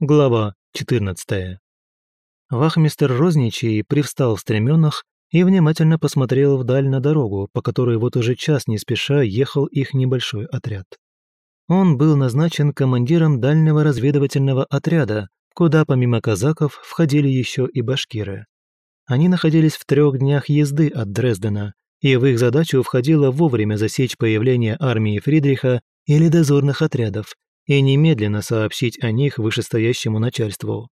Глава 14. Вахмистер Розничий привстал в стременах и внимательно посмотрел вдаль на дорогу, по которой вот уже час не спеша ехал их небольшой отряд. Он был назначен командиром дальнего разведывательного отряда, куда помимо казаков входили еще и башкиры. Они находились в трех днях езды от Дрездена, и в их задачу входило вовремя засечь появление армии Фридриха или дозорных отрядов и немедленно сообщить о них вышестоящему начальству.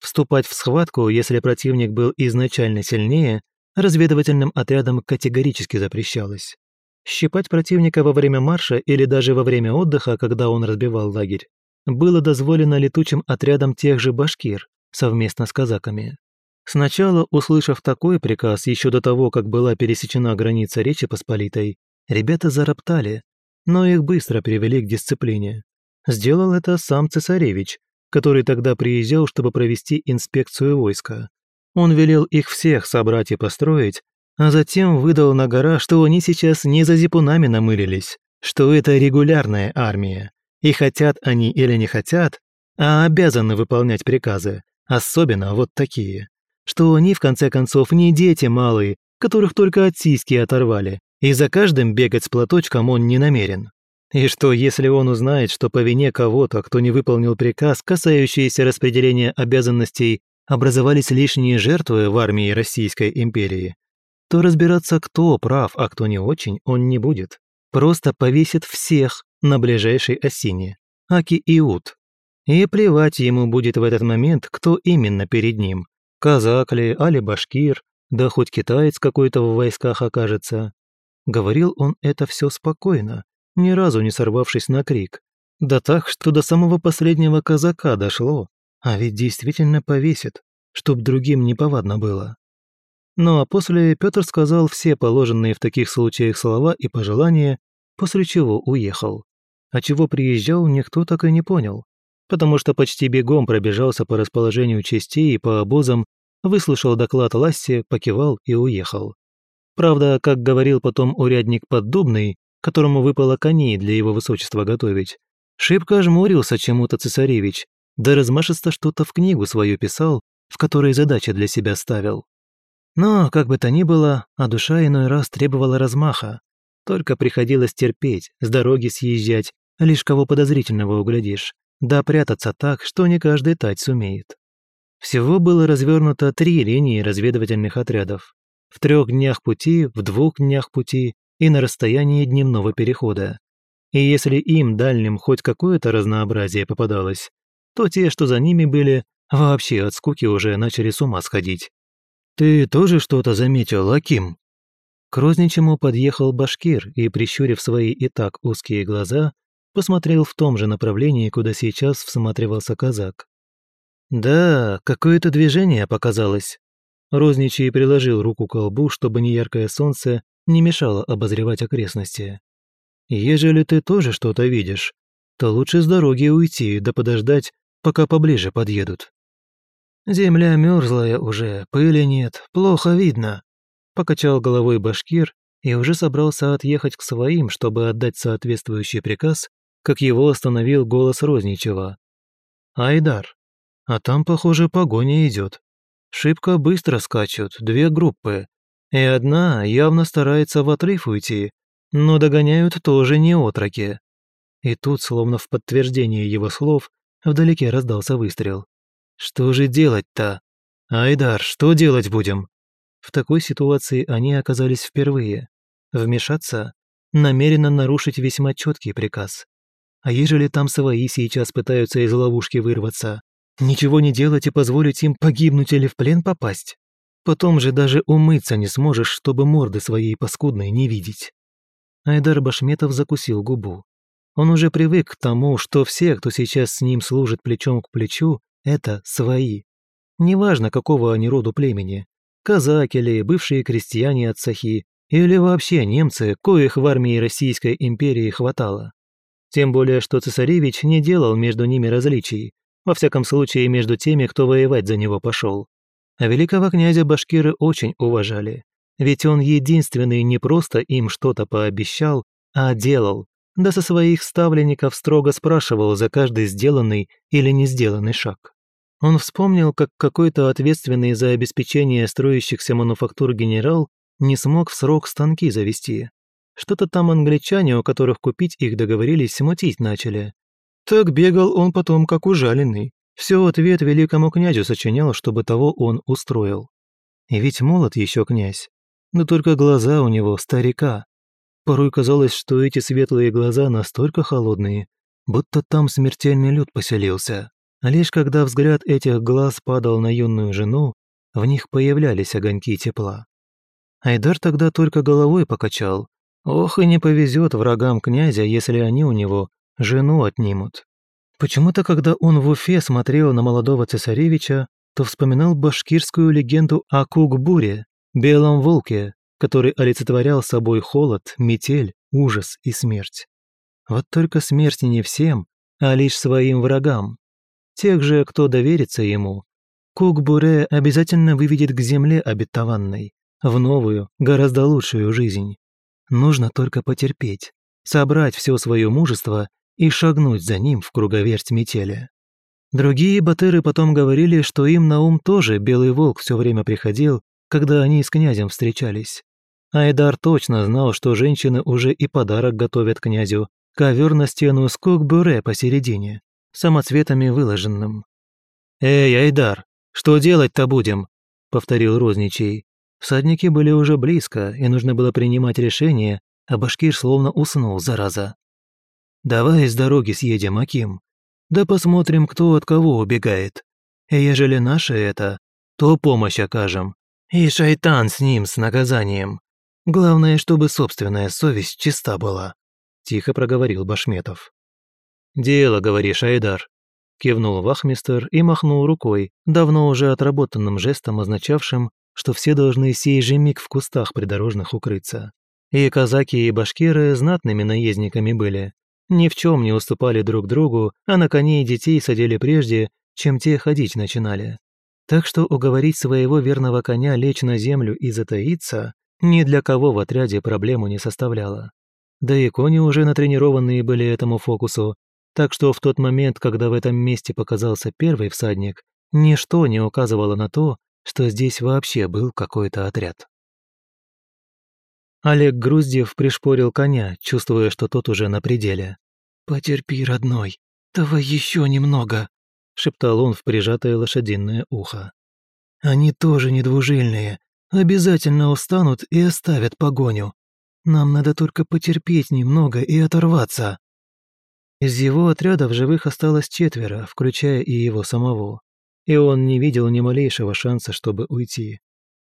Вступать в схватку, если противник был изначально сильнее, разведывательным отрядам категорически запрещалось. Щипать противника во время марша или даже во время отдыха, когда он разбивал лагерь, было дозволено летучим отрядам тех же башкир совместно с казаками. Сначала, услышав такой приказ еще до того, как была пересечена граница Речи Посполитой, ребята зароптали, но их быстро привели к дисциплине. Сделал это сам цесаревич, который тогда приезжал, чтобы провести инспекцию войска. Он велел их всех собрать и построить, а затем выдал на гора, что они сейчас не за зипунами намылились, что это регулярная армия, и хотят они или не хотят, а обязаны выполнять приказы, особенно вот такие, что они, в конце концов, не дети малые, которых только от сиськи оторвали, и за каждым бегать с платочком он не намерен. И что, если он узнает, что по вине кого-то, кто не выполнил приказ, касающийся распределения обязанностей, образовались лишние жертвы в армии Российской империи, то разбираться, кто прав, а кто не очень, он не будет. Просто повесит всех на ближайшей осине, аки Иуд. И плевать ему будет в этот момент, кто именно перед ним. Казак ли, али башкир, да хоть китаец какой-то в войсках окажется. Говорил он это все спокойно, ни разу не сорвавшись на крик. Да так, что до самого последнего казака дошло. А ведь действительно повесит, чтоб другим неповадно было. Ну а после Петр сказал все положенные в таких случаях слова и пожелания, после чего уехал. А чего приезжал, никто так и не понял, потому что почти бегом пробежался по расположению частей и по обозам, выслушал доклад Ласси, покивал и уехал. Правда, как говорил потом урядник Поддубный, которому выпало коней для его высочества готовить. Шибко жмурился чему-то цесаревич, да размашисто что-то в книгу свою писал, в которой задачи для себя ставил. Но, как бы то ни было, а душа иной раз требовала размаха. Только приходилось терпеть, с дороги съезжать, лишь кого подозрительного углядишь, да прятаться так, что не каждый тать сумеет. Всего было развернуто три линии разведывательных отрядов. В трех днях пути, в двух днях пути и на расстоянии дневного перехода. И если им, дальним, хоть какое-то разнообразие попадалось, то те, что за ними были, вообще от скуки уже начали с ума сходить. «Ты тоже что-то заметил, Аким?» К Розничему подъехал башкир и, прищурив свои и так узкие глаза, посмотрел в том же направлении, куда сейчас всматривался казак. «Да, какое-то движение показалось». Розничий приложил руку к колбу, чтобы неяркое солнце не мешало обозревать окрестности. Ежели ты тоже что-то видишь, то лучше с дороги уйти да подождать, пока поближе подъедут. Земля мерзлая уже, пыли нет, плохо видно. Покачал головой башкир и уже собрался отъехать к своим, чтобы отдать соответствующий приказ, как его остановил голос Розничева. «Айдар, а там, похоже, погоня идет. Шибко быстро скачут, две группы, и одна явно старается в отрыв уйти, но догоняют тоже не отроки. И тут, словно в подтверждение его слов, вдалеке раздался выстрел. «Что же делать-то? Айдар, что делать будем?» В такой ситуации они оказались впервые. Вмешаться? Намеренно нарушить весьма четкий приказ. А ежели там свои сейчас пытаются из ловушки вырваться? Ничего не делать и позволить им погибнуть или в плен попасть? Потом же даже умыться не сможешь, чтобы морды своей паскудной не видеть. Айдар Башметов закусил губу. Он уже привык к тому, что все, кто сейчас с ним служит плечом к плечу, это свои. Неважно, какого они роду племени. Казаки ли, бывшие крестьяне от Сахи, или вообще немцы, коих в армии Российской империи хватало. Тем более, что цесаревич не делал между ними различий, во всяком случае между теми, кто воевать за него пошел. А великого князя башкиры очень уважали, ведь он единственный не просто им что-то пообещал, а делал, да со своих ставленников строго спрашивал за каждый сделанный или не сделанный шаг. Он вспомнил, как какой-то ответственный за обеспечение строящихся мануфактур генерал не смог в срок станки завести. Что-то там англичане, у которых купить их договорились, мутить начали. Так бегал он потом как ужаленный. Все ответ великому князю сочинял, чтобы того он устроил. И ведь молод еще князь. Но только глаза у него старика. Порой казалось, что эти светлые глаза настолько холодные, будто там смертельный люд поселился. А лишь когда взгляд этих глаз падал на юную жену, в них появлялись огоньки тепла. Айдар тогда только головой покачал. Ох, и не повезет врагам князя, если они у него жену отнимут. Почему-то, когда он в Уфе смотрел на молодого цесаревича, то вспоминал башкирскую легенду о Кугбуре, белом волке, который олицетворял собой холод, метель, ужас и смерть. Вот только смерть не всем, а лишь своим врагам. Тех же, кто доверится ему, Кугбуре обязательно выведет к земле обетованной, в новую, гораздо лучшую жизнь. Нужно только потерпеть, собрать все свое мужество и шагнуть за ним в круговерть метели. Другие батыры потом говорили, что им на ум тоже белый волк все время приходил, когда они с князем встречались. Айдар точно знал, что женщины уже и подарок готовят князю, ковер на стену с кокбюре посередине, самоцветами выложенным. «Эй, Айдар, что делать-то будем?» — повторил Розничий. Всадники были уже близко, и нужно было принимать решение, а башкир словно уснул, зараза. «Давай с дороги съедем, Аким. Да посмотрим, кто от кого убегает. И ежели наше это, то помощь окажем. И шайтан с ним, с наказанием. Главное, чтобы собственная совесть чиста была», – тихо проговорил Башметов. «Дело, говоришь, Айдар», – кивнул вахмистер и махнул рукой, давно уже отработанным жестом, означавшим, что все должны сей же миг в кустах придорожных укрыться. И казаки, и башкиры знатными наездниками были. Ни в чем не уступали друг другу, а на коней детей садили прежде, чем те ходить начинали. Так что уговорить своего верного коня лечь на землю и затаиться ни для кого в отряде проблему не составляло. Да и кони уже натренированные были этому фокусу, так что в тот момент, когда в этом месте показался первый всадник, ничто не указывало на то, что здесь вообще был какой-то отряд. Олег Груздев пришпорил коня, чувствуя, что тот уже на пределе. «Потерпи, родной, давай еще немного», — шептал он в прижатое лошадиное ухо. «Они тоже недвужильные, обязательно устанут и оставят погоню. Нам надо только потерпеть немного и оторваться». Из его отряда в живых осталось четверо, включая и его самого и он не видел ни малейшего шанса, чтобы уйти.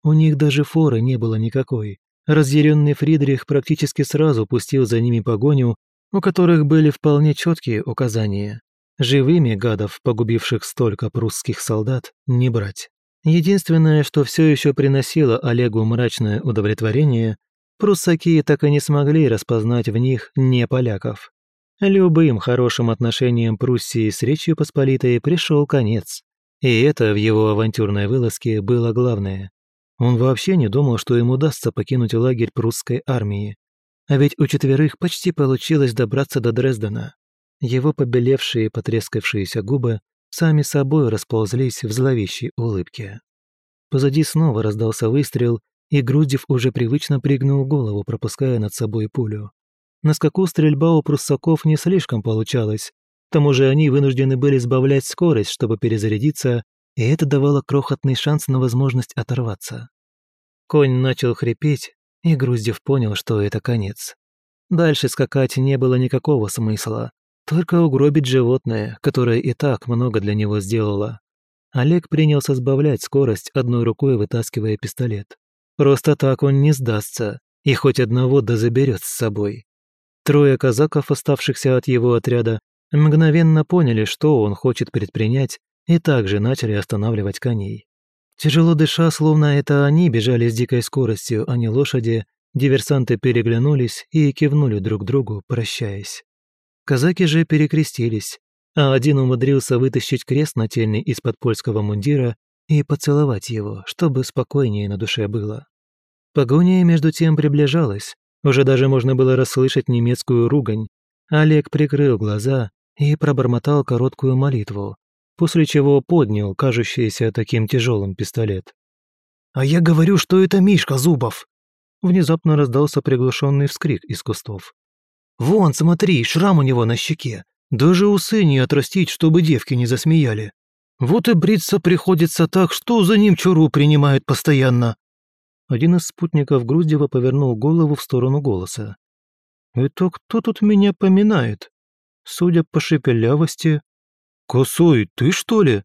У них даже форы не было никакой. Разъяренный Фридрих практически сразу пустил за ними погоню, у которых были вполне четкие указания. Живыми гадов, погубивших столько прусских солдат, не брать. Единственное, что все еще приносило Олегу мрачное удовлетворение, пруссаки так и не смогли распознать в них не поляков. Любым хорошим отношениям Пруссии с Речью Посполитой пришел конец. И это в его авантюрной вылазке было главное. Он вообще не думал, что ему удастся покинуть лагерь прусской армии. А ведь у четверых почти получилось добраться до Дрездена. Его побелевшие потрескавшиеся губы сами собой расползлись в зловещей улыбке. Позади снова раздался выстрел, и Груздев уже привычно пригнул голову, пропуская над собой пулю. На скаку стрельба у пруссаков не слишком получалась, к тому же они вынуждены были сбавлять скорость, чтобы перезарядиться, и это давало крохотный шанс на возможность оторваться. Конь начал хрипеть, и Груздев понял, что это конец. Дальше скакать не было никакого смысла, только угробить животное, которое и так много для него сделало. Олег принялся сбавлять скорость, одной рукой вытаскивая пистолет. Просто так он не сдастся, и хоть одного да заберет с собой. Трое казаков, оставшихся от его отряда, мгновенно поняли, что он хочет предпринять, и также начали останавливать коней. Тяжело дыша, словно это они бежали с дикой скоростью, а не лошади, диверсанты переглянулись и кивнули друг другу, прощаясь. Казаки же перекрестились, а один умудрился вытащить крест нательный из-под польского мундира и поцеловать его, чтобы спокойнее на душе было. Погоня между тем приближалась, уже даже можно было расслышать немецкую ругань, Олег прикрыл глаза и пробормотал короткую молитву, после чего поднял кажущийся таким тяжелым пистолет. «А я говорю, что это Мишка Зубов!» Внезапно раздался приглушенный вскрик из кустов. «Вон, смотри, шрам у него на щеке. Даже усы не отрастить, чтобы девки не засмеяли. Вот и бриться приходится так, что за ним чуру принимают постоянно». Один из спутников Груздева повернул голову в сторону голоса. «Это кто тут меня поминает? Судя по шепелявости...» «Косой, ты что ли?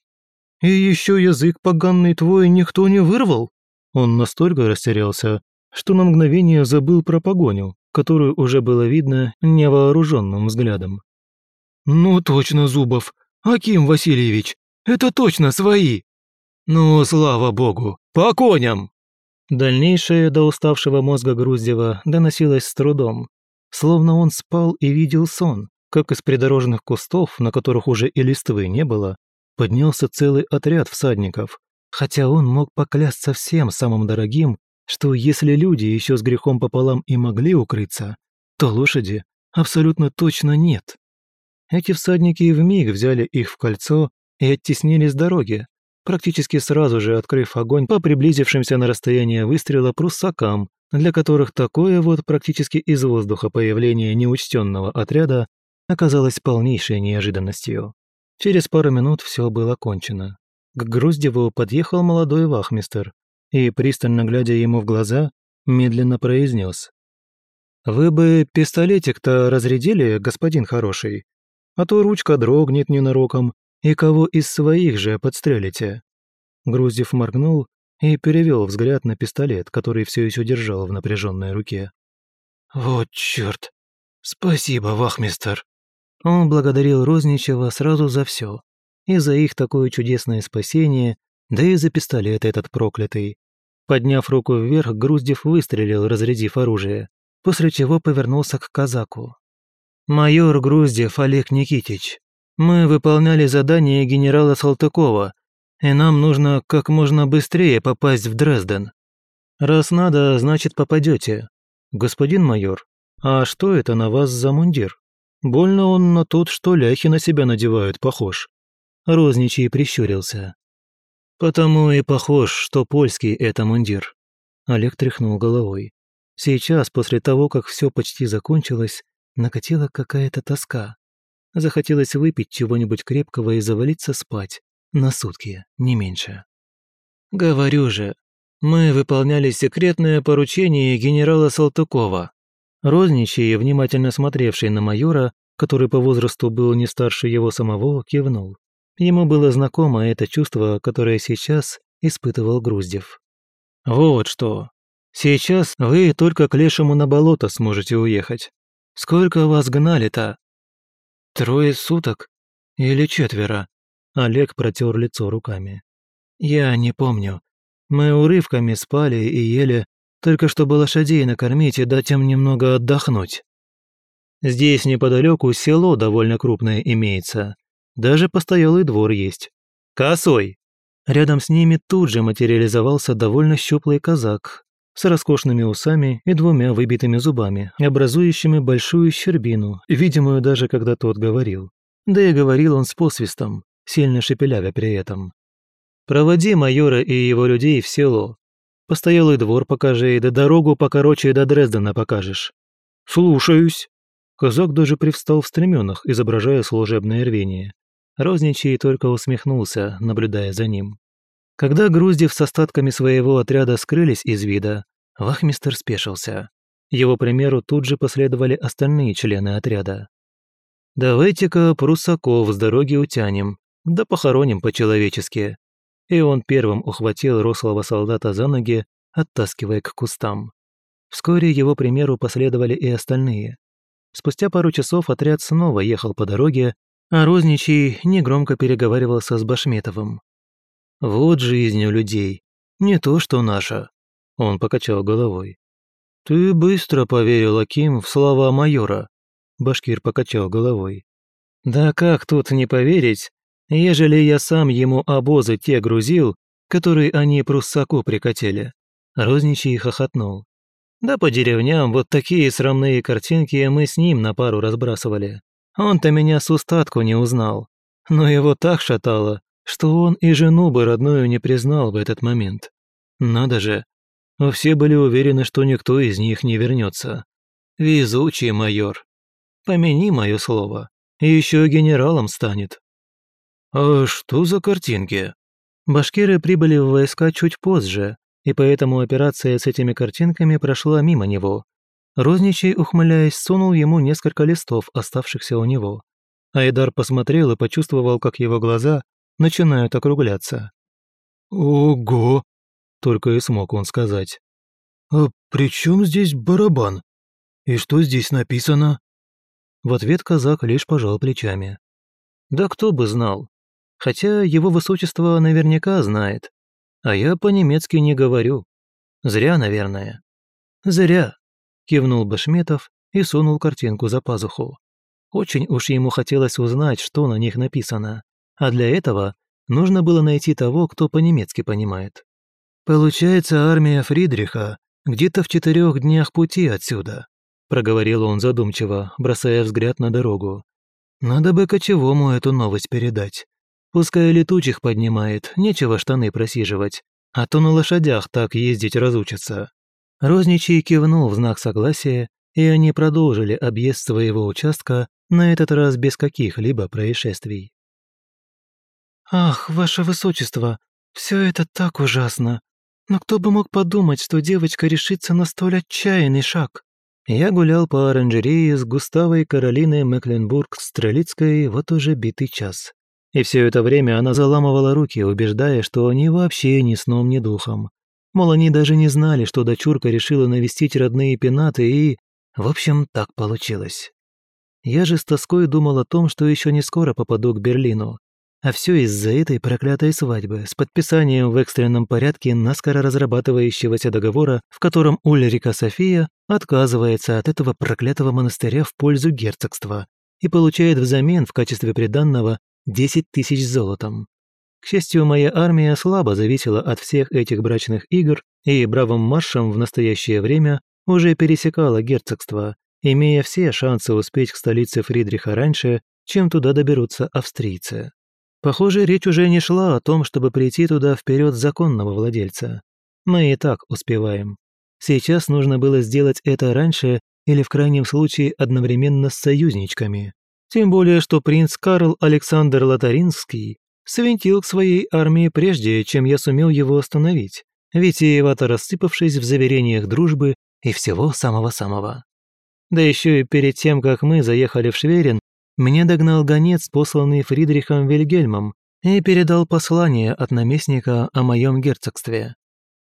И еще язык поганый твой никто не вырвал?» Он настолько растерялся, что на мгновение забыл про погоню, которую уже было видно невооруженным взглядом. «Ну точно, Зубов! Аким Васильевич! Это точно свои!» «Ну, слава богу! По коням!» Дальнейшее до уставшего мозга Груздева доносилось с трудом, словно он спал и видел сон, как из придорожных кустов, на которых уже и листвы не было, поднялся целый отряд всадников, хотя он мог поклясться всем самым дорогим, что если люди еще с грехом пополам и могли укрыться, то лошади абсолютно точно нет. Эти всадники вмиг взяли их в кольцо и оттеснили с дороги, практически сразу же открыв огонь по приблизившимся на расстояние выстрела пруссакам, для которых такое вот практически из воздуха появление неучтенного отряда оказалось полнейшей неожиданностью. Через пару минут все было кончено. К Груздеву подъехал молодой вахмистер и, пристально глядя ему в глаза, медленно произнес. «Вы бы пистолетик-то разрядили, господин хороший? а то ручка дрогнет ненароком, и кого из своих же подстрелите». Груздев моргнул и перевел взгляд на пистолет, который все еще держал в напряженной руке. «Вот черт! Спасибо, вахмистер!» Он благодарил Розничева сразу за все. И за их такое чудесное спасение, да и за пистолет этот проклятый. Подняв руку вверх, Груздев выстрелил, разрядив оружие, после чего повернулся к казаку. «Майор Груздев Олег Никитич, мы выполняли задание генерала Салтыкова, и нам нужно как можно быстрее попасть в Дрезден. Раз надо, значит попадете. Господин майор, а что это на вас за мундир? Больно он на тот, что ляхи на себя надевают, похож». Розничий прищурился. «Потому и похож, что польский это мундир». Олег тряхнул головой. Сейчас, после того, как все почти закончилось, накатила какая-то тоска. Захотелось выпить чего-нибудь крепкого и завалиться спать. На сутки, не меньше. «Говорю же, мы выполняли секретное поручение генерала Салтыкова». Розничий, внимательно смотревший на майора, который по возрасту был не старше его самого, кивнул. Ему было знакомо это чувство, которое сейчас испытывал Груздев. «Вот что. Сейчас вы только к лешему на болото сможете уехать. Сколько вас гнали-то?» «Трое суток? Или четверо?» Олег протер лицо руками. «Я не помню. Мы урывками спали и ели, только чтобы лошадей накормить и дать им немного отдохнуть. Здесь неподалеку село довольно крупное имеется. Даже постоялый двор есть. Косой!» Рядом с ними тут же материализовался довольно щуплый казак, с роскошными усами и двумя выбитыми зубами, образующими большую щербину, видимую даже когда тот говорил. Да и говорил он с посвистом, сильно шепелявя при этом. «Проводи майора и его людей в село. Постоялый двор покажи, да дорогу покороче до Дрездена покажешь». «Слушаюсь». Казак даже привстал в стременах, изображая служебное рвение. Розничий только усмехнулся, наблюдая за ним. Когда Груздев с остатками своего отряда скрылись из вида, вахмистер спешился. Его примеру тут же последовали остальные члены отряда. «Давайте-ка прусаков с дороги утянем, да похороним по-человечески». И он первым ухватил рослого солдата за ноги, оттаскивая к кустам. Вскоре его примеру последовали и остальные. Спустя пару часов отряд снова ехал по дороге, а Розничий негромко переговаривался с Башметовым. Вот жизнь у людей. Не то, что наша. Он покачал головой. Ты быстро поверил, Аким, в слова майора. Башкир покачал головой. Да как тут не поверить, ежели я сам ему обозы те грузил, которые они пруссаку прикатили. Розничий хохотнул. Да по деревням вот такие срамные картинки мы с ним на пару разбрасывали. Он-то меня с устатку не узнал. Но его так шатало, что он и жену бы родную не признал в этот момент. Надо же. Все были уверены, что никто из них не вернется. Везучий майор. Помяни мое слово. И еще генералом станет. А что за картинки? Башкиры прибыли в войска чуть позже, и поэтому операция с этими картинками прошла мимо него. Розничий, ухмыляясь, сунул ему несколько листов, оставшихся у него. Айдар посмотрел и почувствовал, как его глаза начинают округляться. «Ого!» – только и смог он сказать. «А при чем здесь барабан? И что здесь написано?» В ответ казак лишь пожал плечами. «Да кто бы знал. Хотя его высочество наверняка знает. А я по-немецки не говорю. Зря, наверное». «Зря», – кивнул Башметов и сунул картинку за пазуху. Очень уж ему хотелось узнать, что на них написано, а для этого нужно было найти того, кто по-немецки понимает. «Получается, армия Фридриха где-то в четырех днях пути отсюда», проговорил он задумчиво, бросая взгляд на дорогу. «Надо бы кочевому эту новость передать. Пускай летучих поднимает, нечего штаны просиживать, а то на лошадях так ездить разучатся». Розничий кивнул в знак согласия, и они продолжили объезд своего участка, на этот раз без каких-либо происшествий. «Ах, ваше высочество, все это так ужасно. Но кто бы мог подумать, что девочка решится на столь отчаянный шаг?» Я гулял по оранжерее с Густавой Каролиной Мекленбург-Стрелицкой вот уже битый час. И все это время она заламывала руки, убеждая, что они вообще ни сном, ни духом. Мол, они даже не знали, что дочурка решила навестить родные пенаты и... В общем, так получилось. Я же с тоской думал о том, что еще не скоро попаду к Берлину. А все из-за этой проклятой свадьбы с подписанием в экстренном порядке наскоро разрабатывающегося договора, в котором Ульрика София отказывается от этого проклятого монастыря в пользу герцогства и получает взамен в качестве приданного 10 тысяч золотом. К счастью, моя армия слабо зависела от всех этих брачных игр и бравым маршем в настоящее время уже пересекала герцогство, имея все шансы успеть к столице Фридриха раньше, чем туда доберутся австрийцы. Похоже, речь уже не шла о том, чтобы прийти туда вперед законного владельца. Мы и так успеваем. Сейчас нужно было сделать это раньше или в крайнем случае одновременно с союзничками. Тем более, что принц Карл Александр Лотаринский свинтил к своей армии прежде, чем я сумел его остановить, витиевато рассыпавшись в заверениях дружбы и всего самого-самого. Да еще и перед тем, как мы заехали в Шверин, меня догнал гонец, посланный Фридрихом Вильгельмом, и передал послание от наместника о моем герцогстве.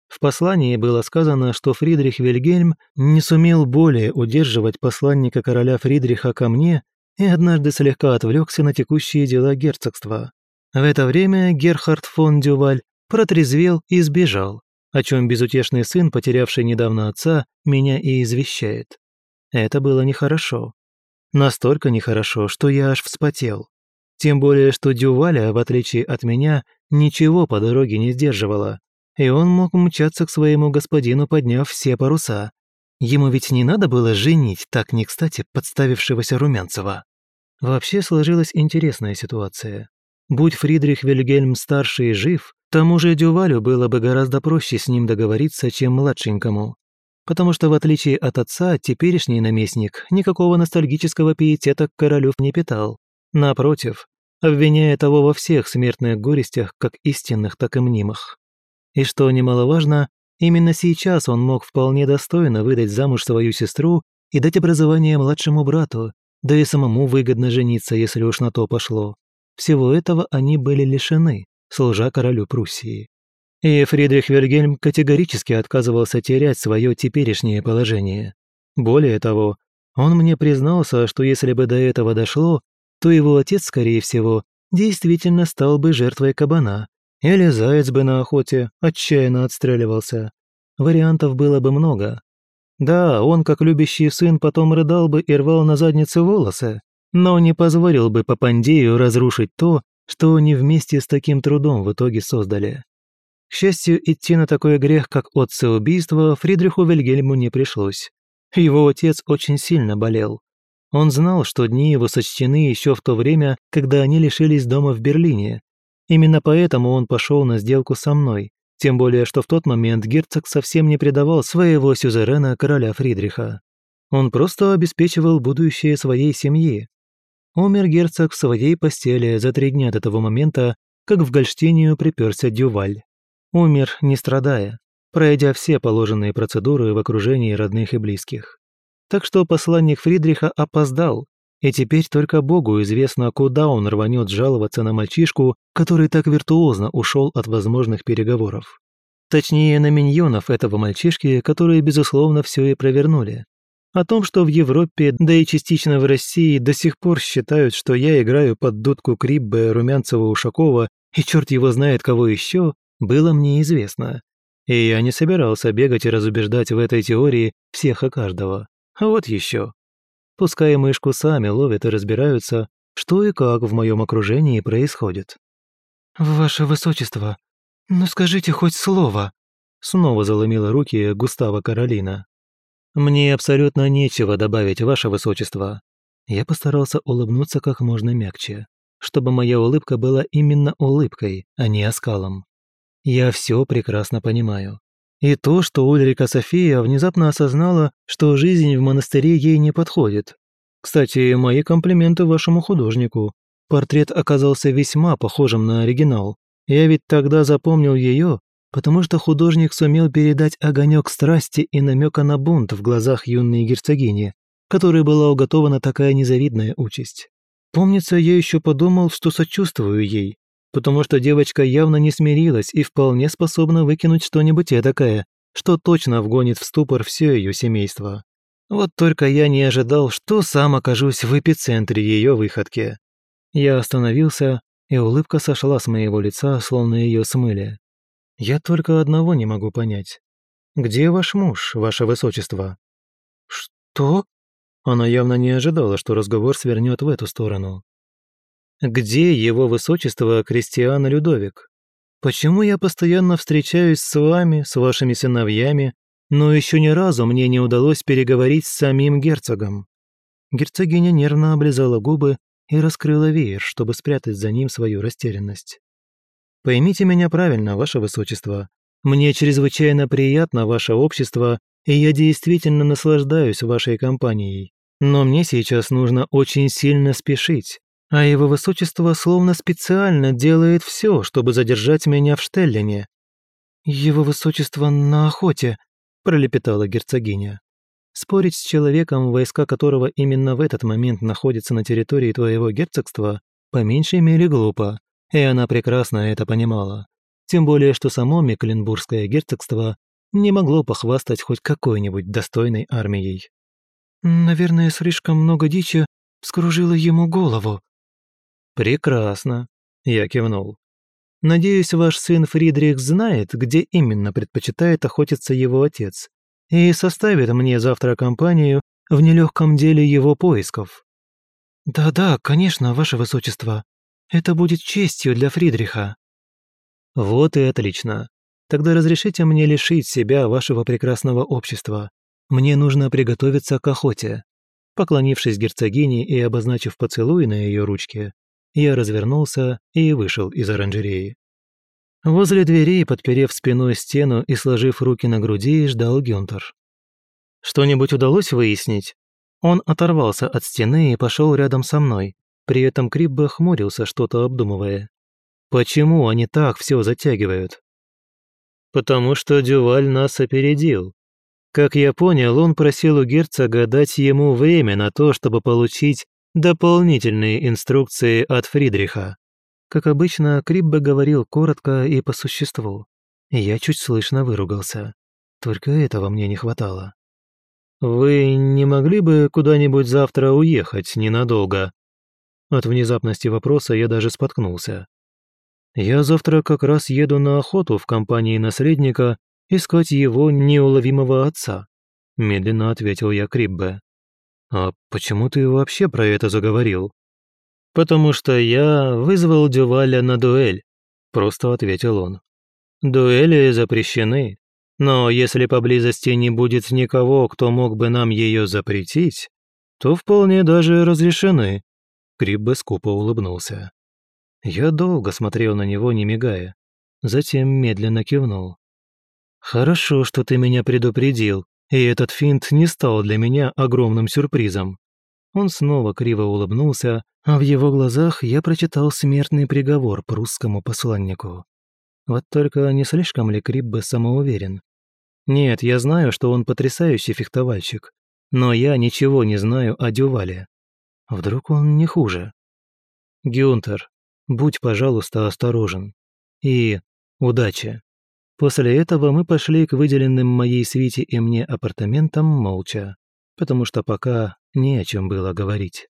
В послании было сказано, что Фридрих Вильгельм не сумел более удерживать посланника короля Фридриха ко мне и однажды слегка отвлекся на текущие дела герцогства. В это время Герхард фон Дюваль протрезвел и сбежал, о чем безутешный сын, потерявший недавно отца, меня и извещает. Это было нехорошо. Настолько нехорошо, что я аж вспотел. Тем более, что Дюваля, в отличие от меня, ничего по дороге не сдерживало, и он мог мчаться к своему господину, подняв все паруса. Ему ведь не надо было женить так не кстати подставившегося Румянцева. Вообще сложилась интересная ситуация. Будь Фридрих Вильгельм-старший жив, тому же Дювалю было бы гораздо проще с ним договориться, чем младшенькому потому что в отличие от отца, теперешний наместник никакого ностальгического пиетета к королю не питал. Напротив, обвиняя того во всех смертных горестях, как истинных, так и мнимых. И что немаловажно, именно сейчас он мог вполне достойно выдать замуж свою сестру и дать образование младшему брату, да и самому выгодно жениться, если уж на то пошло. Всего этого они были лишены, служа королю Пруссии. И Фридрих Вильгельм категорически отказывался терять свое теперешнее положение. Более того, он мне признался, что если бы до этого дошло, то его отец, скорее всего, действительно стал бы жертвой кабана, или заяц бы на охоте отчаянно отстреливался. Вариантов было бы много. Да, он, как любящий сын, потом рыдал бы и рвал на заднице волосы, но не позволил бы Папандею разрушить то, что они вместе с таким трудом в итоге создали. К счастью, идти на такой грех, как отцеубийство, Фридриху Вильгельму не пришлось. Его отец очень сильно болел. Он знал, что дни его сочтены еще в то время, когда они лишились дома в Берлине. Именно поэтому он пошел на сделку со мной, тем более, что в тот момент герцог совсем не предавал своего сюзерена короля Фридриха. Он просто обеспечивал будущее своей семьи. Умер герцог в своей постели за три дня до того момента, как в Гольштинию приперся Дюваль. Умер, не страдая, пройдя все положенные процедуры в окружении родных и близких. Так что посланник Фридриха опоздал, и теперь только Богу известно, куда он рванет жаловаться на мальчишку, который так виртуозно ушел от возможных переговоров. Точнее, на миньонов этого мальчишки, которые, безусловно, все и провернули. О том, что в Европе, да и частично в России, до сих пор считают, что я играю под дудку Криббе, Румянцева-Ушакова и черт его знает кого еще, было мне известно. И я не собирался бегать и разубеждать в этой теории всех и каждого. А вот еще. Пускай мышку сами ловят и разбираются, что и как в моем окружении происходит. «Ваше Высочество, ну скажите хоть слово», снова заломила руки Густава Каролина. «Мне абсолютно нечего добавить, Ваше Высочество». Я постарался улыбнуться как можно мягче, чтобы моя улыбка была именно улыбкой, а не оскалом. Я все прекрасно понимаю. И то, что Ульрика София внезапно осознала, что жизнь в монастыре ей не подходит. Кстати, мои комплименты вашему художнику. Портрет оказался весьма похожим на оригинал. Я ведь тогда запомнил ее потому что художник сумел передать огонек страсти и намека на бунт в глазах юной герцогини, которой была уготована такая незавидная участь. Помнится, я еще подумал, что сочувствую ей, потому что девочка явно не смирилась и вполне способна выкинуть что-нибудь этакое, что точно вгонит в ступор все ее семейство. Вот только я не ожидал, что сам окажусь в эпицентре ее выходки. Я остановился, и улыбка сошла с моего лица, словно ее смыли. Я только одного не могу понять. Где ваш муж, ваше высочество? Что? Она явно не ожидала, что разговор свернет в эту сторону. Где его высочество Кристиан Людовик? Почему я постоянно встречаюсь с вами, с вашими сыновьями, но еще ни разу мне не удалось переговорить с самим герцогом?» Герцогиня нервно облизала губы и раскрыла веер, чтобы спрятать за ним свою растерянность. Поймите меня правильно, ваше высочество. Мне чрезвычайно приятно ваше общество, и я действительно наслаждаюсь вашей компанией. Но мне сейчас нужно очень сильно спешить, а его высочество словно специально делает все, чтобы задержать меня в Штеллине». «Его высочество на охоте», – пролепетала герцогиня. «Спорить с человеком, войска которого именно в этот момент находятся на территории твоего герцогства, по меньшей мере глупо. И она прекрасно это понимала. Тем более, что само Мекленбургское герцогство не могло похвастать хоть какой-нибудь достойной армией. «Наверное, слишком много дичи вскружило ему голову». «Прекрасно», — я кивнул. «Надеюсь, ваш сын Фридрих знает, где именно предпочитает охотиться его отец, и составит мне завтра компанию в нелегком деле его поисков». «Да-да, конечно, ваше высочество», это будет честью для Фридриха». «Вот и отлично. Тогда разрешите мне лишить себя вашего прекрасного общества. Мне нужно приготовиться к охоте». Поклонившись герцогине и обозначив поцелуй на ее ручке, я развернулся и вышел из оранжереи. Возле дверей, подперев спиной стену и сложив руки на груди, ждал Гюнтер. «Что-нибудь удалось выяснить?» Он оторвался от стены и пошел рядом со мной, при этом Криббе хмурился, что-то обдумывая. «Почему они так все затягивают?» «Потому что Дюваль нас опередил. Как я понял, он просил у герцога дать ему время на то, чтобы получить дополнительные инструкции от Фридриха». Как обычно, Криббе говорил коротко и по существу. Я чуть слышно выругался. Только этого мне не хватало. «Вы не могли бы куда-нибудь завтра уехать ненадолго?» От внезапности вопроса я даже споткнулся. «Я завтра как раз еду на охоту в компании наследника искать его неуловимого отца», медленно ответил я Криббе. «А почему ты вообще про это заговорил?» «Потому что я вызвал Дюваля на дуэль», просто ответил он. Дуэли запрещены, но если поблизости не будет никого, кто мог бы нам ее запретить, то вполне даже разрешены». Криббе скупо улыбнулся. Я долго смотрел на него, не мигая. Затем медленно кивнул. «Хорошо, что ты меня предупредил, и этот финт не стал для меня огромным сюрпризом». Он снова криво улыбнулся, а в его глазах я прочитал смертный приговор прусскому посланнику. Вот только не слишком ли Криббе самоуверен? Нет, я знаю, что он потрясающий фехтовальщик, но я ничего не знаю о Дювале. Вдруг он не хуже? Гюнтер, будь, пожалуйста, осторожен. И удачи. После этого мы пошли к выделенным моей свите и мне апартаментам молча, потому что пока не о чем было говорить.